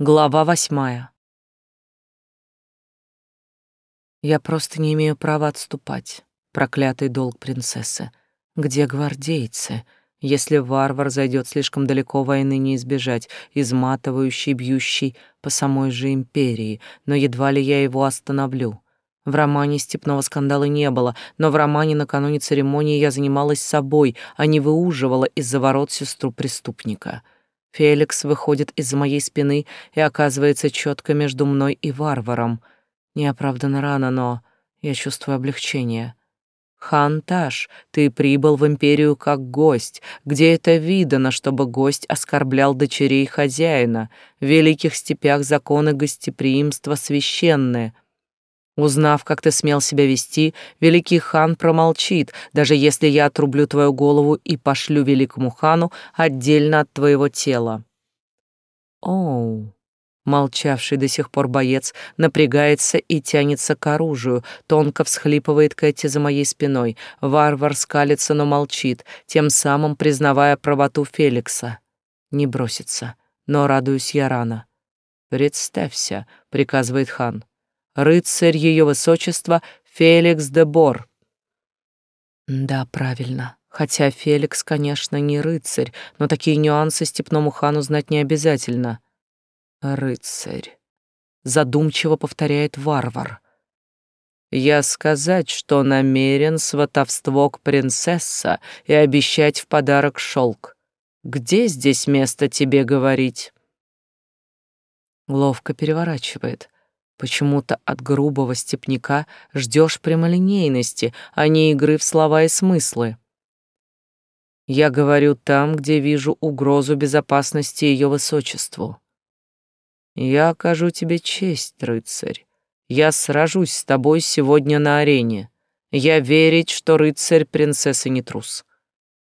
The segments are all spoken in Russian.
Глава восьмая. Я просто не имею права отступать. Проклятый долг принцессы. Где гвардейцы? Если варвар зайдет слишком далеко, войны не избежать, изматывающий, бьющий по самой же империи, но едва ли я его остановлю. В романе степного скандала не было, но в романе накануне церемонии я занималась собой, а не выуживала из-за ворот сестру преступника — Феликс выходит из-за моей спины и оказывается четко между мной и варваром. Неоправданно рано, но я чувствую облегчение. Ханташ, ты прибыл в империю как гость. Где это видано, чтобы гость оскорблял дочерей хозяина? В великих степях законы гостеприимства священные — Узнав, как ты смел себя вести, великий хан промолчит, даже если я отрублю твою голову и пошлю великому хану отдельно от твоего тела. Оу. Молчавший до сих пор боец напрягается и тянется к оружию, тонко всхлипывает Кэти за моей спиной. Варвар скалится, но молчит, тем самым признавая правоту Феликса. Не бросится, но радуюсь я рано. «Представься», — приказывает хан рыцарь ее высочества Феликс де Бор. Да, правильно. Хотя Феликс, конечно, не рыцарь, но такие нюансы степному хану знать не обязательно. Рыцарь. Задумчиво повторяет варвар. Я сказать, что намерен сватовство к принцесса и обещать в подарок шелк. Где здесь место тебе говорить? Ловко переворачивает. Почему-то от грубого степняка ждешь прямолинейности, а не игры в слова и смыслы. Я говорю там, где вижу угрозу безопасности ее высочеству. Я окажу тебе честь, рыцарь. Я сражусь с тобой сегодня на арене. Я верить, что рыцарь принцессы не трус.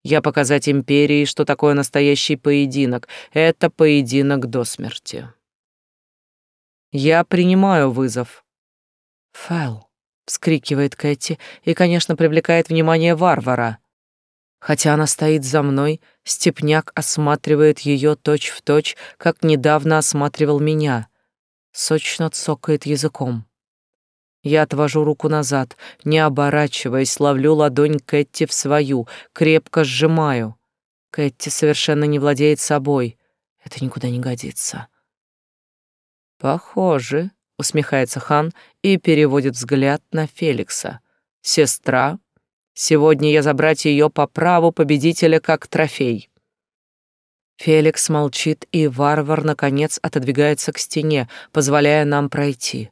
Я показать империи, что такое настоящий поединок. Это поединок до смерти. Я принимаю вызов. Фэл, вскрикивает Кэти и, конечно, привлекает внимание варвара. Хотя она стоит за мной, степняк осматривает ее точь-в-точь, как недавно осматривал меня. Сочно цокает языком. Я отвожу руку назад, не оборачиваясь, ловлю ладонь Кэти в свою, крепко сжимаю. Кэти совершенно не владеет собой. Это никуда не годится. Похоже, усмехается хан и переводит взгляд на Феликса. Сестра, сегодня я забрать ее по праву победителя как трофей. Феликс молчит, и варвар наконец отодвигается к стене, позволяя нам пройти.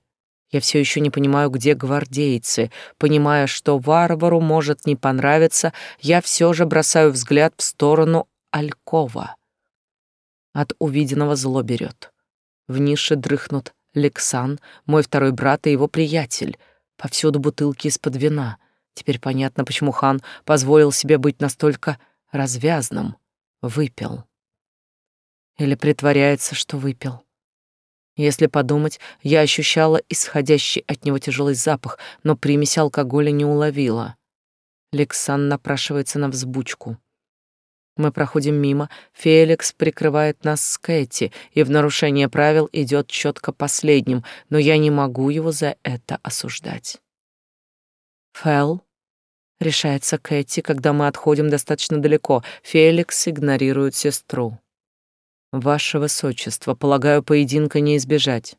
Я все еще не понимаю, где гвардейцы. Понимая, что варвару может не понравиться, я все же бросаю взгляд в сторону Алькова. От увиденного зло берет. В нише дрыхнут Лексан, мой второй брат и его приятель. Повсюду бутылки из-под вина. Теперь понятно, почему хан позволил себе быть настолько развязным. Выпил. Или притворяется, что выпил. Если подумать, я ощущала исходящий от него тяжелый запах, но примеси алкоголя не уловила. Лексан напрашивается на взбучку. Мы проходим мимо, Феликс прикрывает нас с Кэти, и в нарушение правил идет четко последним, но я не могу его за это осуждать. Фэл, решается Кэти, когда мы отходим достаточно далеко. Феликс игнорирует сестру. Ваше высочество, полагаю, поединка не избежать.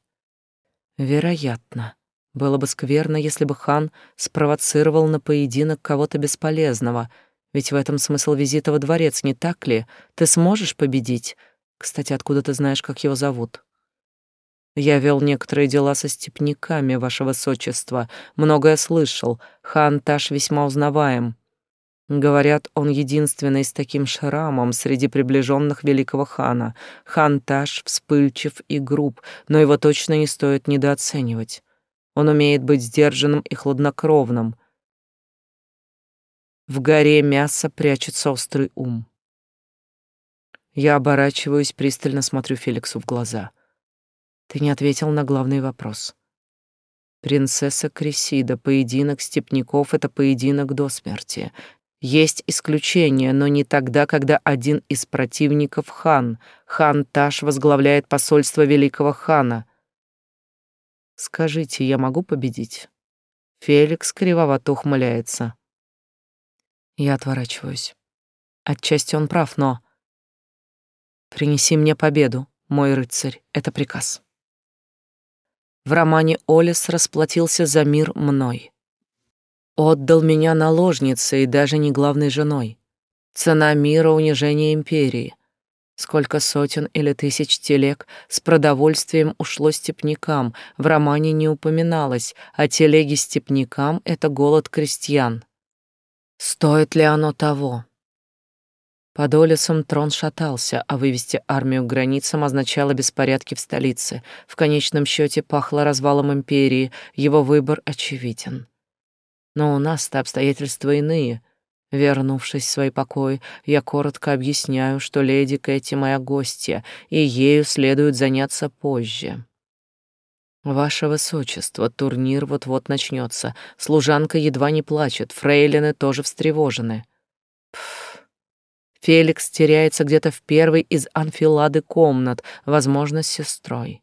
Вероятно. Было бы скверно, если бы хан спровоцировал на поединок кого-то бесполезного — ведь в этом смысл визита во дворец, не так ли? Ты сможешь победить? Кстати, откуда ты знаешь, как его зовут? Я вел некоторые дела со степняками, ваше высочество. Многое слышал. Хан Таш весьма узнаваем. Говорят, он единственный с таким шрамом среди приближенных великого хана. Хан Таш вспыльчив и груб, но его точно не стоит недооценивать. Он умеет быть сдержанным и хладнокровным. В горе мяса прячется острый ум. Я оборачиваюсь, пристально смотрю Феликсу в глаза. Ты не ответил на главный вопрос. Принцесса Крисида, поединок степняков — это поединок до смерти. Есть исключения, но не тогда, когда один из противников хан. Хан Таш возглавляет посольство великого хана. Скажите, я могу победить? Феликс кривовато ухмыляется. Я отворачиваюсь. Отчасти он прав, но... Принеси мне победу, мой рыцарь, это приказ. В романе Олес расплатился за мир мной. Отдал меня наложницей и даже не главной женой. Цена мира — унижение империи. Сколько сотен или тысяч телег с продовольствием ушло степнякам, в романе не упоминалось, а телеги степнякам — это голод крестьян. Стоит ли оно того? Под Олесом трон шатался, а вывести армию к границам означало беспорядки в столице. В конечном счете пахло развалом империи, его выбор очевиден. Но у нас-то обстоятельства иные. Вернувшись в свой покой, я коротко объясняю, что леди Кэти моя гостья, и ею следует заняться позже. Ваше Высочество, турнир вот-вот начнется. Служанка едва не плачет, фрейлины тоже встревожены. Пф. Феликс теряется где-то в первой из анфилады комнат, возможно, с сестрой.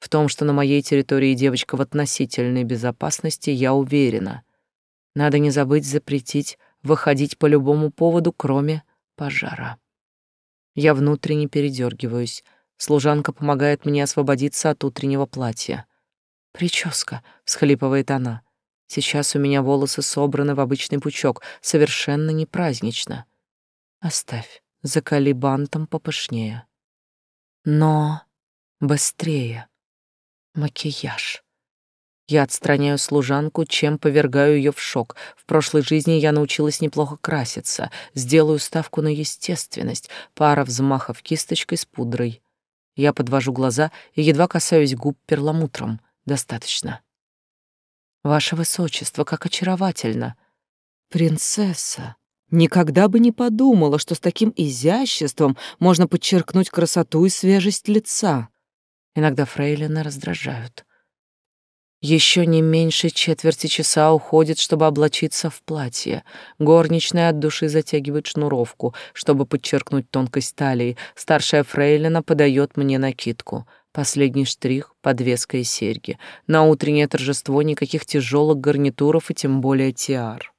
В том, что на моей территории девочка в относительной безопасности, я уверена. Надо не забыть запретить выходить по любому поводу, кроме пожара. Я внутренне передергиваюсь. Служанка помогает мне освободиться от утреннего платья. «Прическа», — всхлипывает она. «Сейчас у меня волосы собраны в обычный пучок, совершенно не празднично. Оставь, закали бантом попышнее. Но быстрее. Макияж. Я отстраняю служанку, чем повергаю ее в шок. В прошлой жизни я научилась неплохо краситься. Сделаю ставку на естественность. Пара взмахов кисточкой с пудрой. Я подвожу глаза и едва касаюсь губ перламутром. Достаточно. Ваше высочество, как очаровательно. Принцесса. Никогда бы не подумала, что с таким изяществом можно подчеркнуть красоту и свежесть лица. Иногда фрейлины раздражают. Еще не меньше четверти часа уходит, чтобы облачиться в платье. Горничная от души затягивает шнуровку, чтобы подчеркнуть тонкость талии. Старшая фрейлина подает мне накидку. Последний штрих — подвеска и серьги. На утреннее торжество никаких тяжелых гарнитуров и тем более тиар.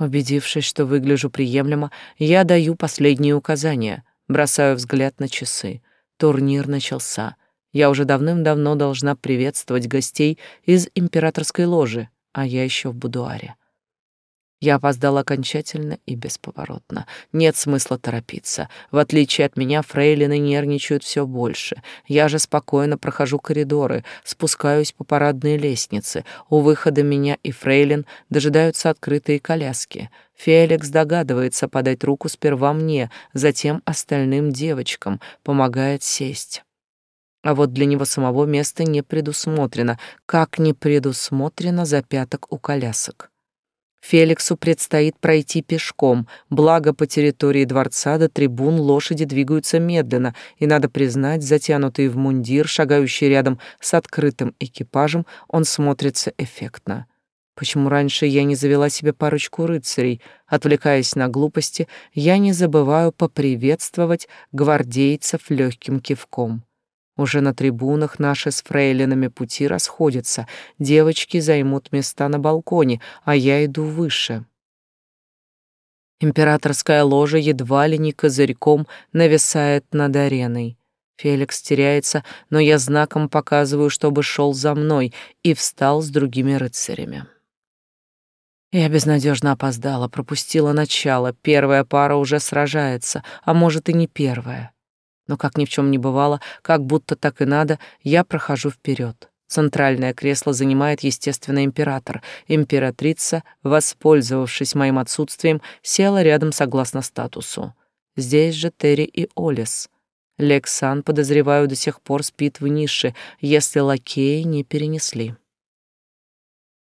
Убедившись, что выгляжу приемлемо, я даю последние указания, бросаю взгляд на часы. Турнир начался — я уже давным-давно должна приветствовать гостей из императорской ложи, а я еще в будуаре. Я опоздала окончательно и бесповоротно. Нет смысла торопиться. В отличие от меня, фрейлины нервничают все больше. Я же спокойно прохожу коридоры, спускаюсь по парадной лестнице. У выхода меня и фрейлин дожидаются открытые коляски. Феликс догадывается подать руку сперва мне, затем остальным девочкам, помогает сесть. А вот для него самого места не предусмотрено, как не предусмотрено запяток у колясок. Феликсу предстоит пройти пешком, благо по территории дворца до трибун лошади двигаются медленно, и, надо признать, затянутый в мундир, шагающий рядом с открытым экипажем, он смотрится эффектно. Почему раньше я не завела себе парочку рыцарей? Отвлекаясь на глупости, я не забываю поприветствовать гвардейцев легким кивком. Уже на трибунах наши с фрейлинами пути расходятся. Девочки займут места на балконе, а я иду выше. Императорская ложа едва ли не козырьком нависает над ареной. Феликс теряется, но я знаком показываю, чтобы шел за мной, и встал с другими рыцарями. Я безнадежно опоздала, пропустила начало. Первая пара уже сражается, а может и не первая. Но как ни в чем не бывало, как будто так и надо, я прохожу вперед. Центральное кресло занимает, естественно, император. Императрица, воспользовавшись моим отсутствием, села рядом согласно статусу. Здесь же Терри и Олес. Лексан, подозреваю, до сих пор спит в нише, если лакеи не перенесли.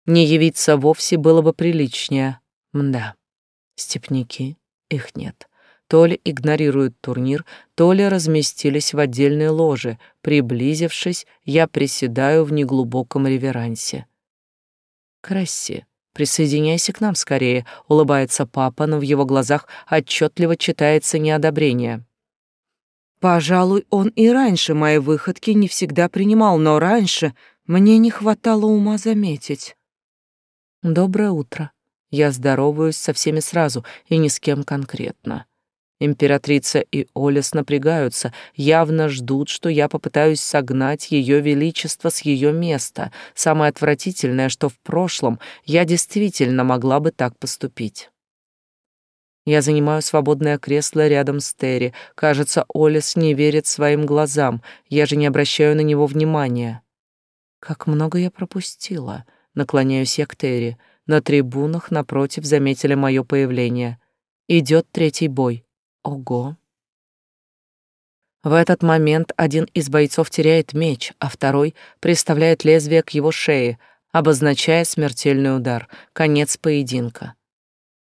Не явиться вовсе было бы приличнее. Мда, степняки, их нет то ли игнорируют турнир, то ли разместились в отдельной ложе. Приблизившись, я приседаю в неглубоком реверансе. «Красси, Присоединяйся к нам скорее, улыбается папа, но в его глазах отчетливо читается неодобрение. Пожалуй, он и раньше мои выходки не всегда принимал, но раньше мне не хватало ума заметить. Доброе утро. Я здороваюсь со всеми сразу и ни с кем конкретно. Императрица и Олес напрягаются, явно ждут, что я попытаюсь согнать ее величество с ее места. Самое отвратительное, что в прошлом я действительно могла бы так поступить. Я занимаю свободное кресло рядом с Терри. Кажется, Олес не верит своим глазам. Я же не обращаю на него внимания. Как много я пропустила. Наклоняюсь я к Терри. На трибунах напротив заметили мое появление. Идет третий бой. Ого. В этот момент один из бойцов теряет меч, а второй приставляет лезвие к его шее, обозначая смертельный удар, конец поединка.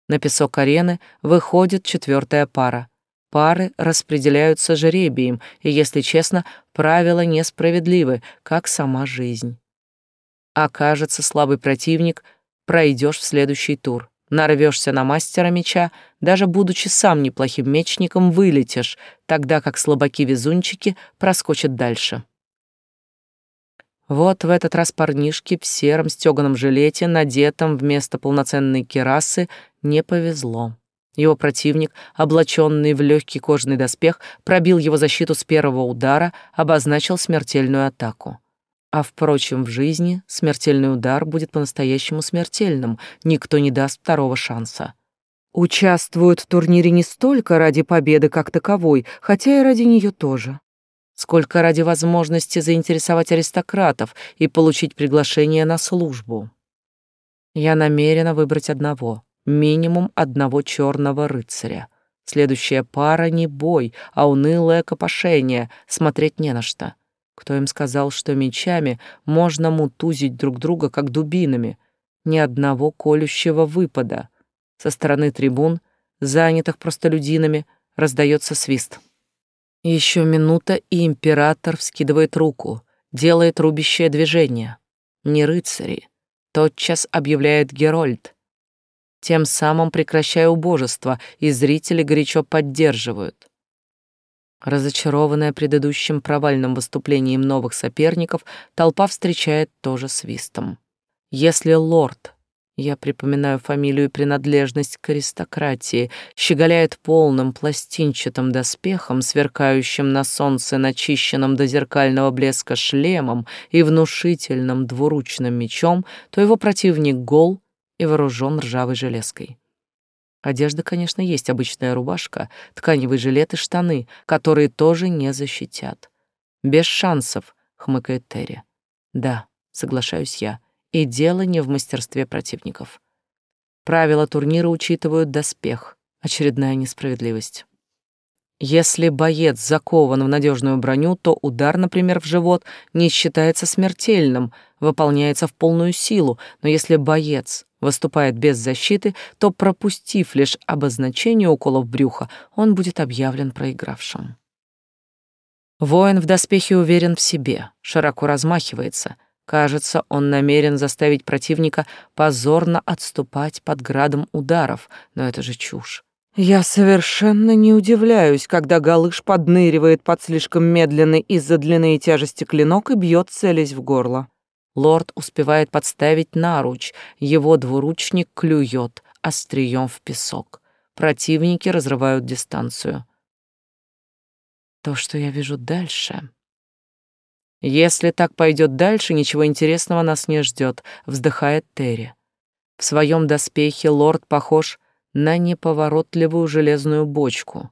На песок арены выходит четвертая пара. Пары распределяются жребием, и, если честно, правила несправедливы, как сама жизнь. Окажется слабый противник, пройдешь в следующий тур. Нарвешься на мастера меча, даже будучи сам неплохим мечником, вылетишь, тогда как слабаки-везунчики проскочат дальше. Вот в этот раз парнишке в сером стёганом жилете, надетом вместо полноценной керасы, не повезло. Его противник, облаченный в легкий кожаный доспех, пробил его защиту с первого удара, обозначил смертельную атаку. А впрочем, в жизни смертельный удар будет по-настоящему смертельным, никто не даст второго шанса. Участвуют в турнире не столько ради победы как таковой, хотя и ради нее тоже, сколько ради возможности заинтересовать аристократов и получить приглашение на службу. Я намерена выбрать одного, минимум одного черного рыцаря. Следующая пара не бой, а унылое копошение, смотреть не на что. Кто им сказал, что мечами можно мутузить друг друга, как дубинами? Ни одного колющего выпада. Со стороны трибун, занятых простолюдинами, раздается свист. Еще минута, и император вскидывает руку, делает рубящее движение. Не рыцари. Тотчас объявляет Герольд. Тем самым прекращая убожество, и зрители горячо поддерживают. Разочарованная предыдущим провальным выступлением новых соперников, толпа встречает тоже свистом. Если лорд, я припоминаю фамилию и принадлежность к аристократии, щеголяет полным пластинчатым доспехом, сверкающим на солнце начищенным до зеркального блеска шлемом и внушительным двуручным мечом, то его противник гол и вооружен ржавой железкой. Одежда, конечно, есть обычная рубашка, тканевый жилет и штаны, которые тоже не защитят. Без шансов, хмыкает Терри. Да, соглашаюсь я. И дело не в мастерстве противников. Правила турнира учитывают доспех. Очередная несправедливость. Если боец закован в надежную броню, то удар, например, в живот не считается смертельным, выполняется в полную силу, но если боец выступает без защиты, то, пропустив лишь обозначение уколов брюха, он будет объявлен проигравшим. Воин в доспехе уверен в себе, широко размахивается. Кажется, он намерен заставить противника позорно отступать под градом ударов, но это же чушь. Я совершенно не удивляюсь, когда Галыш подныривает под слишком медленный из-за длины и тяжести клинок и бьет, целясь в горло. Лорд успевает подставить наруч, его двуручник клюет острием в песок. Противники разрывают дистанцию. То, что я вижу дальше... Если так пойдет дальше, ничего интересного нас не ждет, вздыхает Терри. В своем доспехе лорд похож на неповоротливую железную бочку.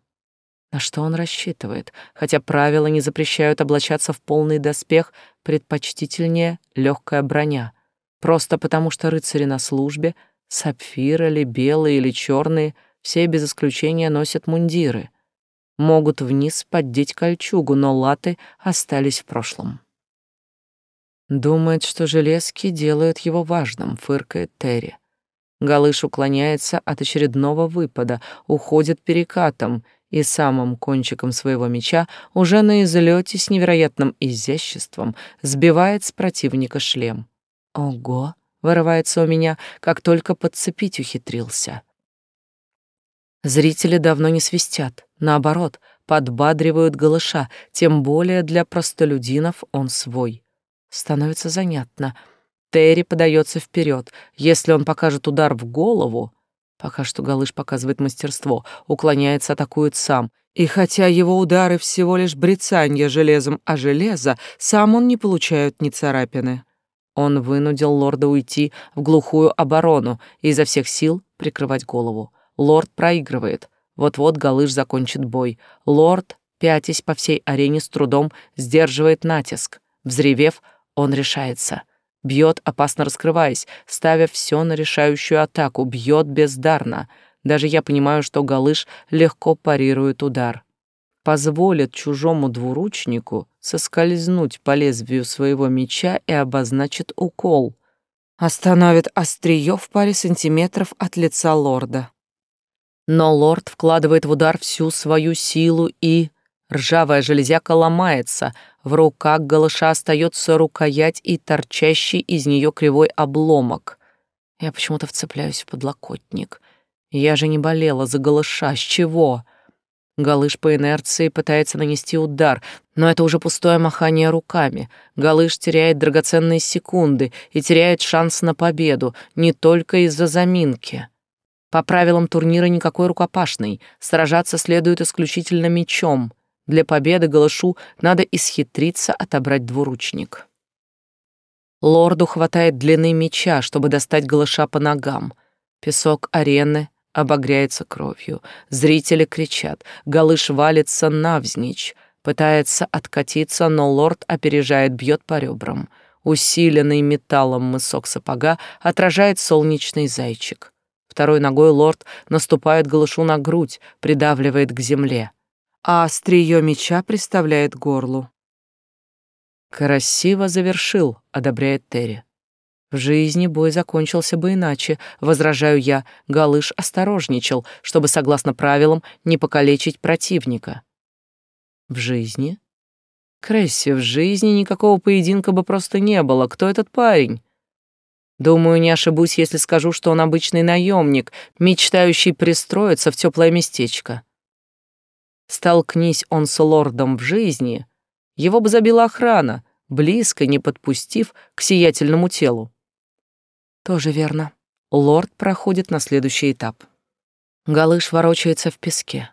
На что он рассчитывает? Хотя правила не запрещают облачаться в полный доспех, предпочтительнее легкая броня. Просто потому что рыцари на службе, сапфиры ли, белые или черные, все без исключения носят мундиры. Могут вниз поддеть кольчугу, но латы остались в прошлом. Думает, что железки делают его важным, фыркает Терри. Галыш уклоняется от очередного выпада, уходит перекатом и самым кончиком своего меча уже на излете с невероятным изяществом сбивает с противника шлем. «Ого!» — вырывается у меня, как только подцепить ухитрился. Зрители давно не свистят, наоборот, подбадривают голыша, тем более для простолюдинов он свой. Становится занятно. Терри подается вперед. Если он покажет удар в голову... Пока что Галыш показывает мастерство, уклоняется, атакует сам. И хотя его удары всего лишь брецанье железом о железо, сам он не получает ни царапины. Он вынудил лорда уйти в глухую оборону и изо всех сил прикрывать голову. Лорд проигрывает. Вот-вот Галыш закончит бой. Лорд, пятясь по всей арене, с трудом сдерживает натиск. Взревев, он решается. Бьет, опасно раскрываясь, ставя все на решающую атаку, бьет бездарно. Даже я понимаю, что Галыш легко парирует удар. Позволит чужому двуручнику соскользнуть по лезвию своего меча и обозначит укол. Остановит острие в паре сантиметров от лица лорда. Но лорд вкладывает в удар всю свою силу и... Ржавая железяка ломается, в руках голыша остается рукоять и торчащий из нее кривой обломок. Я почему-то вцепляюсь в подлокотник. Я же не болела за голыша, с чего? Галыш по инерции пытается нанести удар, но это уже пустое махание руками. Галыш теряет драгоценные секунды и теряет шанс на победу не только из-за заминки. По правилам турнира никакой рукопашной, сражаться следует исключительно мечом. Для победы Галышу надо исхитриться отобрать двуручник. Лорду хватает длины меча, чтобы достать Галыша по ногам. Песок арены обогряется кровью. Зрители кричат. Галыш валится навзничь. Пытается откатиться, но лорд опережает, бьет по ребрам. Усиленный металлом мысок сапога отражает солнечный зайчик. Второй ногой лорд наступает голышу на грудь, придавливает к земле, а острие меча приставляет горлу. «Красиво завершил», — одобряет Терри. В жизни бой закончился бы иначе, возражаю я. Галыш осторожничал, чтобы, согласно правилам, не покалечить противника. В жизни? Кресси, в жизни никакого поединка бы просто не было. Кто этот парень? Думаю, не ошибусь, если скажу, что он обычный наемник, мечтающий пристроиться в теплое местечко. Столкнись он с лордом в жизни, его бы забила охрана, близко не подпустив к сиятельному телу. Тоже верно. Лорд проходит на следующий этап. Галыш ворочается в песке.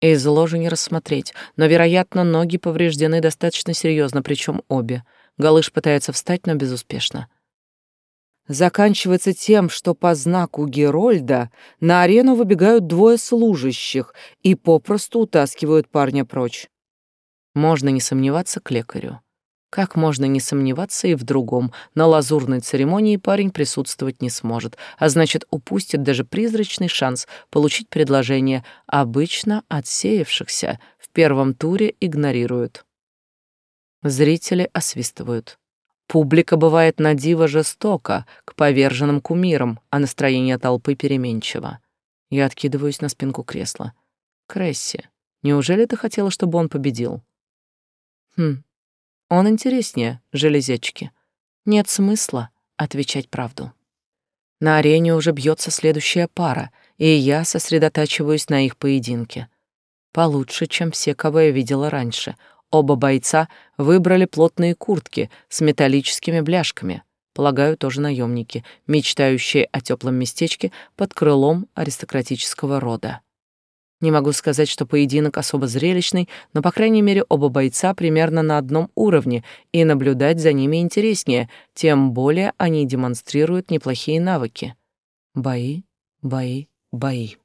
Из ложи не рассмотреть, но, вероятно, ноги повреждены достаточно серьезно, причем обе. Галыш пытается встать, но безуспешно заканчивается тем, что по знаку Герольда на арену выбегают двое служащих и попросту утаскивают парня прочь. Можно не сомневаться к лекарю. Как можно не сомневаться и в другом? На лазурной церемонии парень присутствовать не сможет, а значит, упустит даже призрачный шанс получить предложение, обычно отсеявшихся в первом туре игнорируют. Зрители освистывают. Публика бывает на диво жестока к поверженным кумирам, а настроение толпы переменчиво. Я откидываюсь на спинку кресла. Кресси, неужели ты хотела, чтобы он победил? Хм, он интереснее, железячки. Нет смысла отвечать правду. На арене уже бьется следующая пара, и я сосредотачиваюсь на их поединке. Получше, чем все, кого я видела раньше — Оба бойца выбрали плотные куртки с металлическими бляшками. Полагаю, тоже наемники, мечтающие о теплом местечке под крылом аристократического рода. Не могу сказать, что поединок особо зрелищный, но, по крайней мере, оба бойца примерно на одном уровне, и наблюдать за ними интереснее, тем более они демонстрируют неплохие навыки. Бои, бои, бои.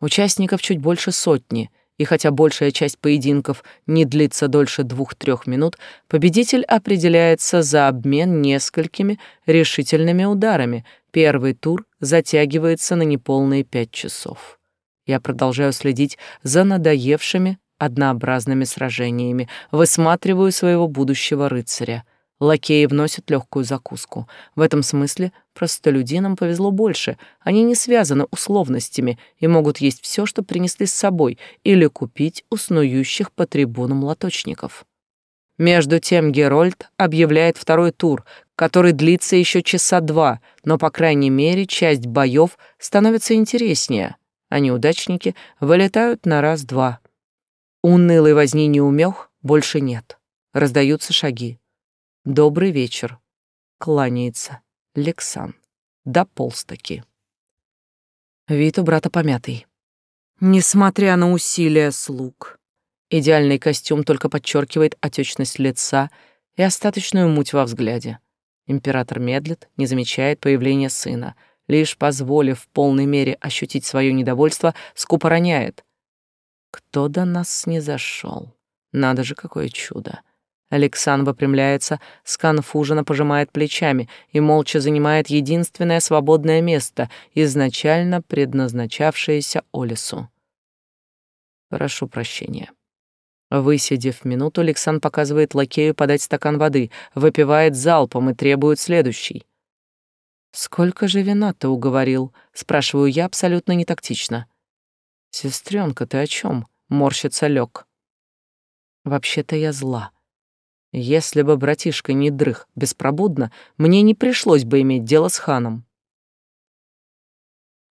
Участников чуть больше сотни — и хотя большая часть поединков не длится дольше двух-трех минут, победитель определяется за обмен несколькими решительными ударами. Первый тур затягивается на неполные пять часов. Я продолжаю следить за надоевшими однообразными сражениями, высматриваю своего будущего рыцаря — Лакеи вносят легкую закуску. В этом смысле простолюдинам повезло больше. Они не связаны условностями и могут есть все, что принесли с собой, или купить у снующих по трибунам лоточников. Между тем Герольд объявляет второй тур, который длится еще часа два, но, по крайней мере, часть боев становится интереснее, а неудачники вылетают на раз-два. Унылой возни неумех больше нет. Раздаются шаги. Добрый вечер. Кланяется. Лексан. Дополз-таки. Вид у брата помятый. Несмотря на усилия слуг, идеальный костюм только подчеркивает отечность лица и остаточную муть во взгляде. Император медлит, не замечает появления сына, лишь позволив в полной мере ощутить свое недовольство, скупо роняет. Кто до нас не зашел? Надо же, какое чудо! Александр выпрямляется, сконфуженно пожимает плечами и молча занимает единственное свободное место, изначально предназначавшееся Олесу. Прошу прощения. Высидев минуту, Александр показывает лакею подать стакан воды, выпивает залпом и требует следующий. «Сколько же вина ты уговорил?» — спрашиваю я абсолютно нетактично. «Сестренка, ты о чем? морщится Лёг. «Вообще-то я зла. Если бы братишка не дрых беспробудно, мне не пришлось бы иметь дело с ханом.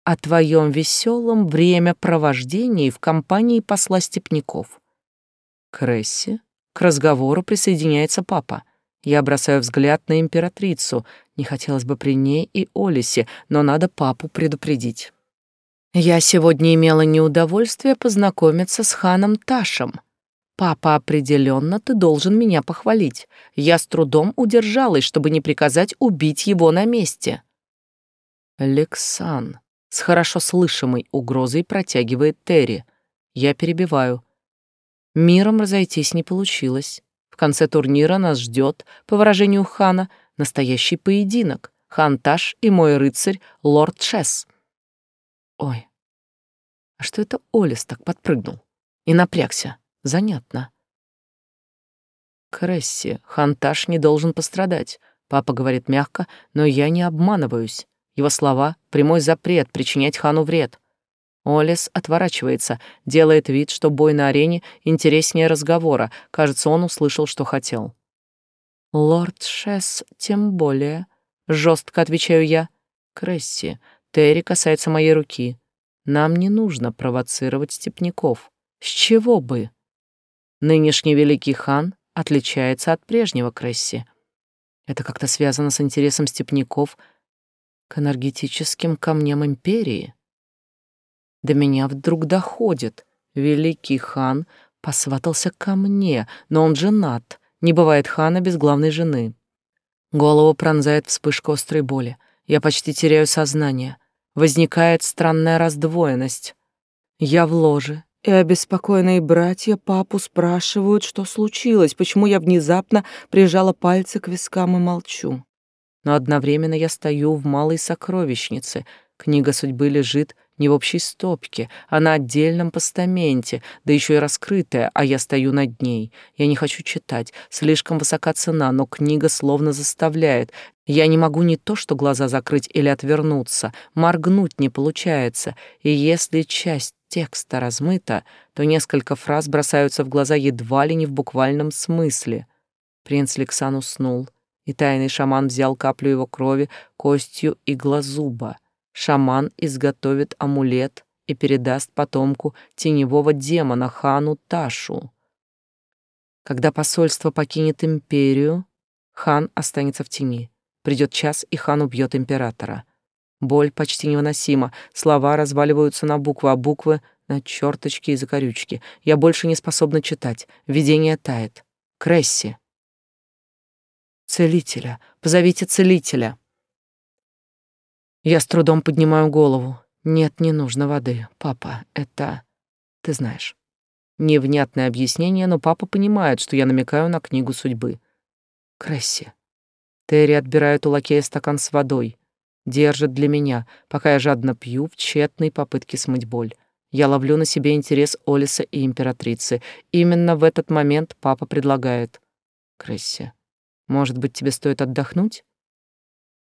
О твоем веселом времяпровождении в компании посла Степняков. Кресси, к разговору присоединяется папа. Я бросаю взгляд на императрицу. Не хотелось бы при ней и Олисе, но надо папу предупредить. Я сегодня имела неудовольствие познакомиться с ханом Ташем. Папа, определенно ты должен меня похвалить. Я с трудом удержалась, чтобы не приказать убить его на месте. Лексан с хорошо слышимой угрозой протягивает Терри. Я перебиваю. Миром разойтись не получилось. В конце турнира нас ждет, по выражению хана, настоящий поединок. Хан Таш и мой рыцарь, лорд Шесс. Ой, а что это Олес так подпрыгнул и напрягся? Занятно. Кресси, Ханташ не должен пострадать. Папа говорит мягко, но я не обманываюсь. Его слова — прямой запрет причинять хану вред. Олес отворачивается, делает вид, что бой на арене интереснее разговора. Кажется, он услышал, что хотел. «Лорд Шесс, тем более», — жестко отвечаю я. «Кресси, Терри касается моей руки. Нам не нужно провоцировать степняков. С чего бы?» Нынешний великий хан отличается от прежнего Кресси. Это как-то связано с интересом степняков к энергетическим камням империи. До меня вдруг доходит. Великий хан посватался ко мне, но он женат. Не бывает хана без главной жены. Голову пронзает вспышка острой боли. Я почти теряю сознание. Возникает странная раздвоенность. Я в ложе, и обеспокоенные братья папу спрашивают, что случилось, почему я внезапно прижала пальцы к вискам и молчу. Но одновременно я стою в малой сокровищнице. Книга судьбы лежит не в общей стопке, а на отдельном постаменте, да еще и раскрытая, а я стою над ней. Я не хочу читать, слишком высока цена, но книга словно заставляет. Я не могу не то что глаза закрыть или отвернуться, моргнуть не получается, и если часть текста размыта, то несколько фраз бросаются в глаза едва ли не в буквальном смысле. Принц Лексан уснул, и тайный шаман взял каплю его крови костью иглозуба. Шаман изготовит амулет и передаст потомку теневого демона хану Ташу. Когда посольство покинет империю, хан останется в тени. Придет час, и хан убьет императора. Боль почти невыносима, слова разваливаются на буквы, а буквы — на черточки и закорючки. Я больше не способна читать, видение тает. Кресси. Целителя, позовите целителя. Я с трудом поднимаю голову. Нет, не нужно воды. Папа, это... Ты знаешь. Невнятное объяснение, но папа понимает, что я намекаю на книгу судьбы. Кресси. Терри отбирает у лакея стакан с водой. Держит для меня, пока я жадно пью в тщетной попытке смыть боль. Я ловлю на себе интерес Олиса и императрицы. Именно в этот момент папа предлагает. Кресси, может быть, тебе стоит отдохнуть?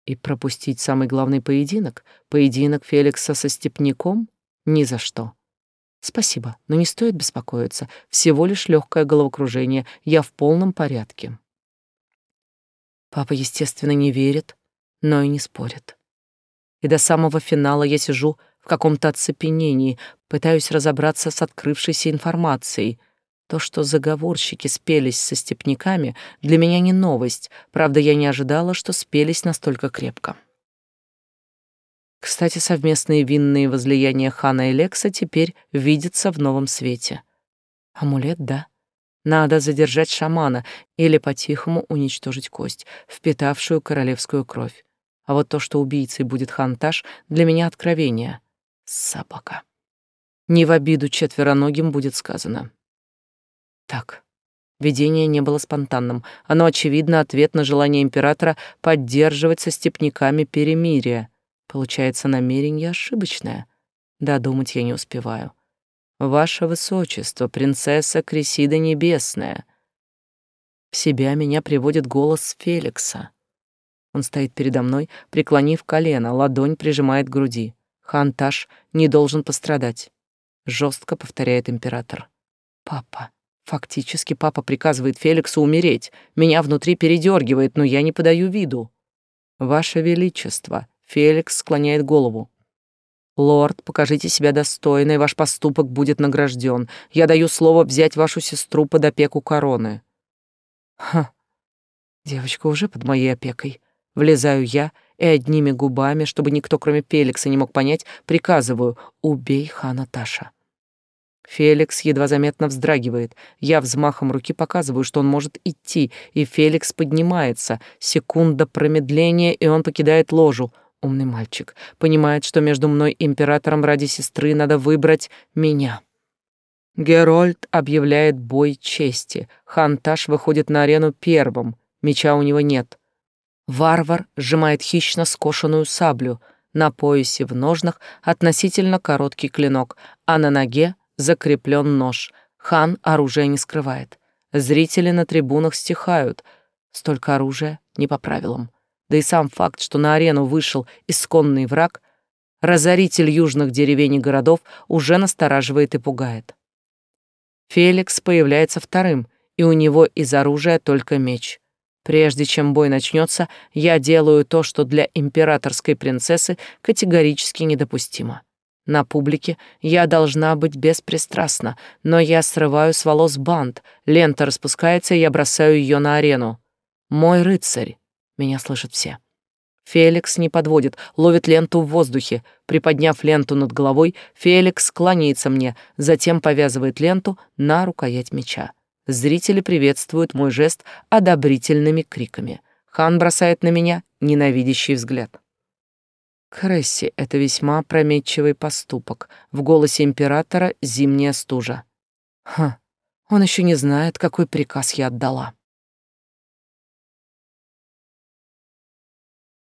И пропустить самый главный поединок? Поединок Феликса со степняком? Ни за что. Спасибо, но не стоит беспокоиться. Всего лишь легкое головокружение. Я в полном порядке. Папа, естественно, не верит, но и не спорит. И до самого финала я сижу в каком-то оцепенении, пытаюсь разобраться с открывшейся информацией. То, что заговорщики спелись со степняками, для меня не новость. Правда, я не ожидала, что спелись настолько крепко. Кстати, совместные винные возлияния Хана и Лекса теперь видятся в новом свете. Амулет, да. Надо задержать шамана или по-тихому уничтожить кость, впитавшую королевскую кровь. А вот то, что убийцей будет Ханташ, для меня откровение. Собака. Не в обиду четвероногим будет сказано. Так, видение не было спонтанным. Оно, очевидно, ответ на желание императора поддерживать со степняками перемирие. Получается, намерение ошибочное. Додумать я не успеваю. Ваше Высочество, принцесса Кресида Небесная. В себя меня приводит голос Феликса. Он стоит передо мной, преклонив колено, ладонь прижимает к груди. Ханташ не должен пострадать. Жестко повторяет император. Папа. Фактически папа приказывает Феликсу умереть. Меня внутри передергивает, но я не подаю виду. Ваше Величество, Феликс склоняет голову. «Лорд, покажите себя достойно, и ваш поступок будет награжден. Я даю слово взять вашу сестру под опеку короны». «Ха, девочка уже под моей опекой. Влезаю я и одними губами, чтобы никто, кроме Феликса, не мог понять, приказываю «Убей хана Таша». Феликс едва заметно вздрагивает. Я взмахом руки показываю, что он может идти, и Феликс поднимается. Секунда промедления, и он покидает ложу. Умный мальчик. Понимает, что между мной и императором ради сестры надо выбрать меня. Герольд объявляет бой чести. Ханташ выходит на арену первым. Меча у него нет. Варвар сжимает хищно скошенную саблю. На поясе в ножнах относительно короткий клинок, а на ноге закреплен нож. Хан оружие не скрывает. Зрители на трибунах стихают. Столько оружия не по правилам. Да и сам факт, что на арену вышел исконный враг, разоритель южных деревень и городов, уже настораживает и пугает. Феликс появляется вторым, и у него из оружия только меч. Прежде чем бой начнется, я делаю то, что для императорской принцессы категорически недопустимо. На публике я должна быть беспристрастна, но я срываю с волос бант, лента распускается, и я бросаю ее на арену. Мой рыцарь, меня слышат все. Феликс не подводит, ловит ленту в воздухе. Приподняв ленту над головой, Феликс кланяется мне, затем повязывает ленту на рукоять меча. Зрители приветствуют мой жест одобрительными криками. Хан бросает на меня ненавидящий взгляд. Кресси — это весьма прометчивый поступок. В голосе императора зимняя стужа. Ха, он еще не знает, какой приказ я отдала.